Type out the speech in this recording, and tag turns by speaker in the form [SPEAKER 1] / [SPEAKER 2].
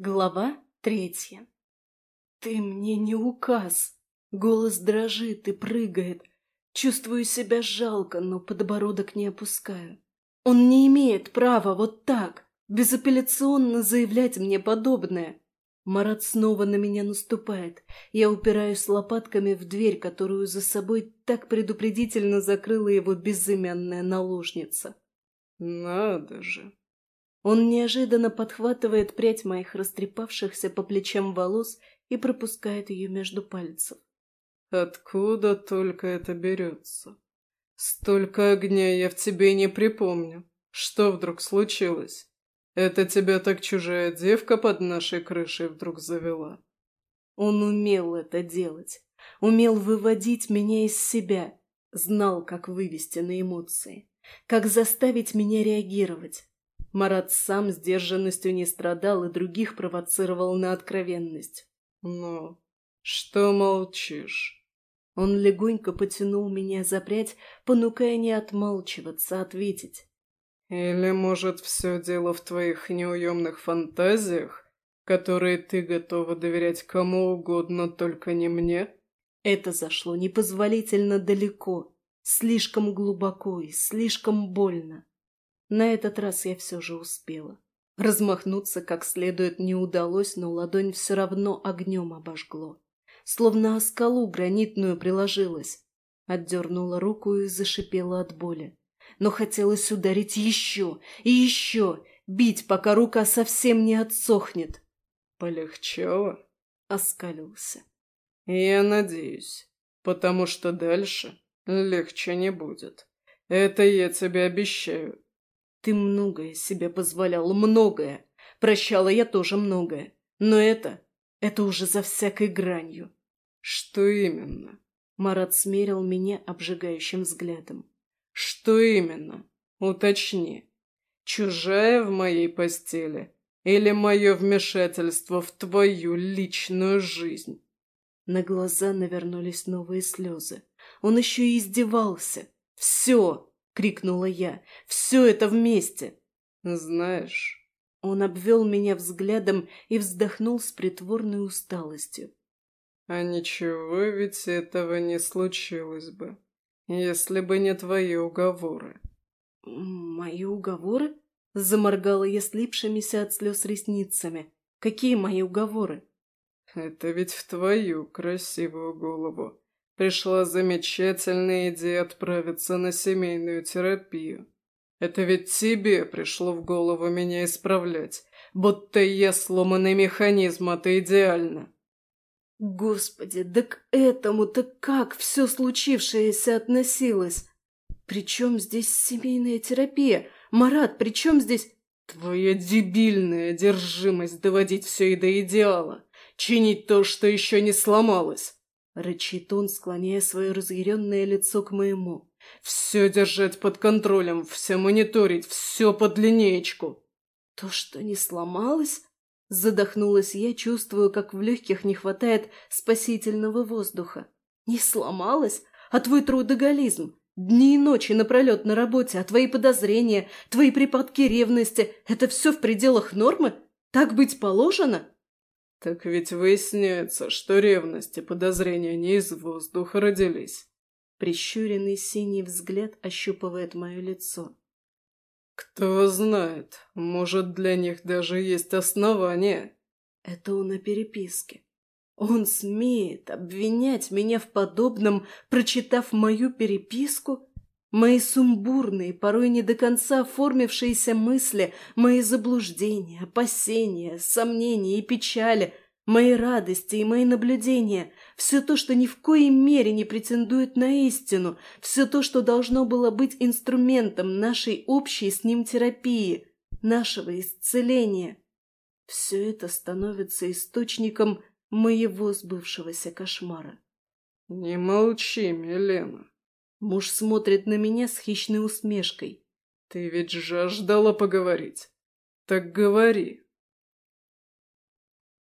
[SPEAKER 1] Глава третья. «Ты мне не указ!» Голос дрожит и прыгает. Чувствую себя жалко, но подбородок не опускаю. Он не имеет права вот так, безапелляционно заявлять мне подобное. Марат снова на меня наступает. Я упираюсь лопатками в дверь, которую за собой так предупредительно закрыла его безымянная наложница.
[SPEAKER 2] «Надо же!»
[SPEAKER 1] Он неожиданно подхватывает прядь моих растрепавшихся по плечам волос и пропускает ее между пальцев.
[SPEAKER 2] «Откуда только это берется? Столько огня я в тебе не припомню. Что вдруг случилось? Это тебя так чужая девка под нашей крышей вдруг завела?»
[SPEAKER 1] Он умел это делать, умел выводить меня из себя, знал, как вывести на эмоции, как заставить меня реагировать. Марат сам сдержанностью не страдал и других провоцировал на откровенность.
[SPEAKER 2] «Ну, что молчишь?»
[SPEAKER 1] Он легонько потянул меня за прядь, понукая не отмалчиваться, ответить.
[SPEAKER 2] «Или, может, все дело в твоих неуемных фантазиях, которые ты готова доверять кому угодно, только не мне?»
[SPEAKER 1] Это зашло непозволительно далеко, слишком глубоко и слишком больно. На этот раз я все же успела. Размахнуться как следует не удалось, но ладонь все равно огнем обожгло. Словно о скалу гранитную приложилась. Отдернула руку и зашипела от боли. Но хотелось ударить еще и еще, бить, пока рука совсем не отсохнет.
[SPEAKER 2] «Полегчало?»
[SPEAKER 1] — оскалился.
[SPEAKER 2] «Я надеюсь, потому что дальше легче не будет. Это я тебе обещаю».
[SPEAKER 1] Ты многое себе позволял, многое. Прощала я тоже многое. Но это... это уже за всякой гранью.
[SPEAKER 2] Что именно?
[SPEAKER 1] Марат смерил меня обжигающим взглядом.
[SPEAKER 2] Что именно? Уточни. Чужая в моей постели или мое вмешательство в твою личную жизнь?
[SPEAKER 1] На глаза навернулись новые слезы. Он еще и издевался. Все, крикнула я. «Все это вместе!»
[SPEAKER 2] «Знаешь...»
[SPEAKER 1] Он обвел меня взглядом и вздохнул с притворной усталостью.
[SPEAKER 2] «А ничего ведь этого не случилось бы, если бы не твои уговоры».
[SPEAKER 1] «Мои уговоры?» — заморгала я слипшимися от слез ресницами. «Какие мои уговоры?»
[SPEAKER 2] «Это ведь в твою красивую голову пришла замечательная идея отправиться на семейную терапию. Это ведь тебе пришло в голову меня исправлять, будто я сломанный механизм, а ты идеально.
[SPEAKER 1] Господи, да к этому-то как все случившееся относилось? Причем здесь семейная терапия? Марат, при чем здесь...
[SPEAKER 2] Твоя дебильная одержимость доводить все и до идеала, чинить то, что еще не сломалось.
[SPEAKER 1] Рычит он, склоняя свое разъяренное лицо к моему.
[SPEAKER 2] «Все держать под контролем, все мониторить, все под линеечку!»
[SPEAKER 1] «То, что не сломалось?» Задохнулась я, чувствую, как в легких не хватает спасительного воздуха. «Не сломалось? А твой трудоголизм? Дни и ночи напролет на работе, а твои подозрения, твои припадки ревности – это все в пределах нормы? Так быть положено?»
[SPEAKER 2] Так ведь выясняется, что ревность и подозрения не из воздуха родились.
[SPEAKER 1] Прищуренный синий взгляд ощупывает мое лицо.
[SPEAKER 2] Кто знает, может, для них даже есть основания.
[SPEAKER 1] Это он о переписке. Он смеет обвинять меня в подобном, прочитав мою переписку? Мои сумбурные, порой не до конца оформившиеся мысли, мои заблуждения, опасения, сомнения и печали, мои радости и мои наблюдения, все то, что ни в коей мере не претендует на истину, все то, что должно было быть инструментом нашей общей с ним терапии, нашего исцеления. Все это становится источником моего сбывшегося кошмара.
[SPEAKER 2] «Не молчи, Милена»,
[SPEAKER 1] Муж смотрит на меня с хищной усмешкой.
[SPEAKER 2] «Ты ведь жаждала поговорить. Так говори,